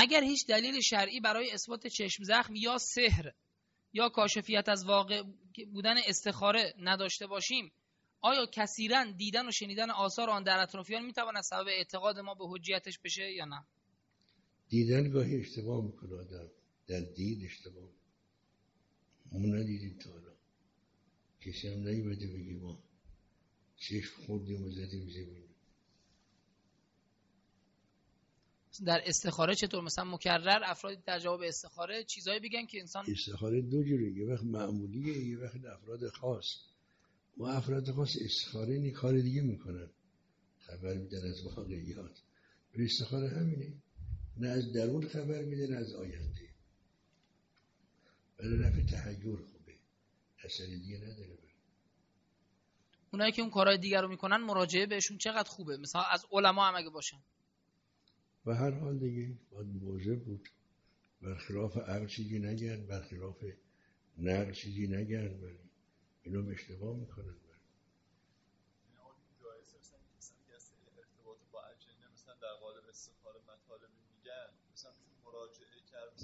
اگر هیچ دلیل شرعی برای اثبات چشم زخم یا سحر یا کاشفیت از واقع بودن استخاره نداشته باشیم آیا کثیرا دیدن و شنیدن آثار آن در اطرافیان می‌تواند سبب اعتقاد ما به حجیتش بشه یا نه؟ دیدن گاهی اشتباه می‌کنه آدم در دید اشتباه ما ندیدیم تا حالا. کسی هم نیومده بگی ما چشم خوردیم و زدیم زمین. در استخاره چطور؟ مثلا مکرر افراد در جواب استخاره چیزایی بگن که انسان استخاره دو جوره یه وقت معمولیه یه وقت افراد خاص. و افراد خاص استخاره نی کار دیگه می‌کنن. خبر میدن از واقعیات. به استخاره همینه. نه از درون خبر میده نه از آینده. برای رفع تحیر خوبه. اثر دیگه نداره. اونایی که اون کارهای دیگر رو می‌کنن مراجعه بهشون چقدر خوبه؟ مثلا از علما هم اگه باشن. و هر حال دیگه باید موضع بود. برخلاف عقل چیزی نگن برخلاف نقل چیزی نگن ولی اینو به اشتباه می‌کنن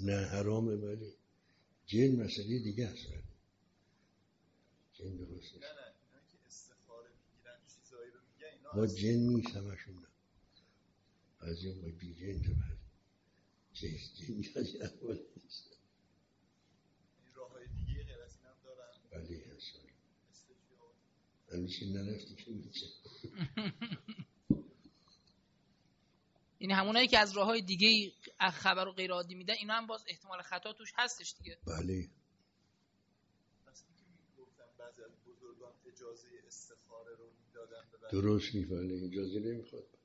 نه حرامه ولی جن مسئله دیگه هست ولی جن درست نه نه اینا که استخاره می‌گیرن چیزایی رو میگن اینا با جن نیست همشون نه با بی جن تو بعد. جن جن یاد اول نیست. این راه های دیگه غیر از این هم دارن. ولی هست. ولی استشیاء همیشه نرفتی که میشه این همونایی که از راه های دیگه خبر و غیر عادی میدن اینا هم باز احتمال خطا توش هستش دیگه. بله. بعضی از بزرگان اجازه استخاره رو می‌دادن. درست نیست ولی اجازه نمی‌خواد.